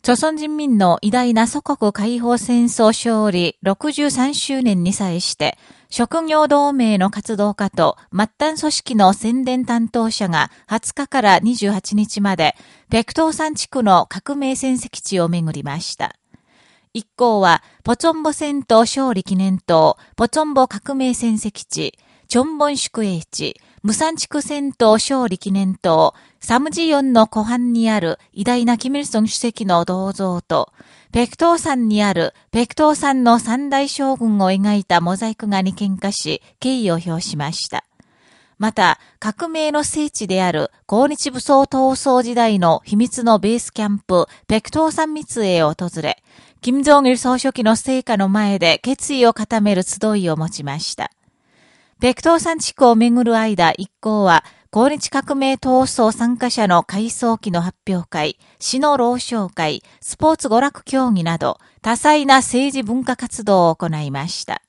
朝鮮人民の偉大な祖国解放戦争勝利63周年に際して、職業同盟の活動家と末端組織の宣伝担当者が20日から28日まで、ペクトー山地区の革命戦績地を巡りました。一行は、ポチョンボ戦闘勝利記念塔、ポチョンボ革命戦績地、チョンボン宿営地、無産地区戦闘勝利記念塔、サムジヨンの湖畔にある偉大なキミルソン主席の銅像と、ペクトー山にあるペクトー山の三大将軍を描いたモザイク画に喧嘩し、敬意を表しました。また、革命の聖地である、抗日武装闘争時代の秘密のベースキャンプ、ペクトー山密営を訪れ、金正日総書記の成果の前で決意を固める集いを持ちました。北東山地区をめぐる間、一行は、抗日革命闘争参加者の回想期の発表会、市の老少会、スポーツ娯楽競技など、多彩な政治文化活動を行いました。